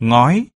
ngói.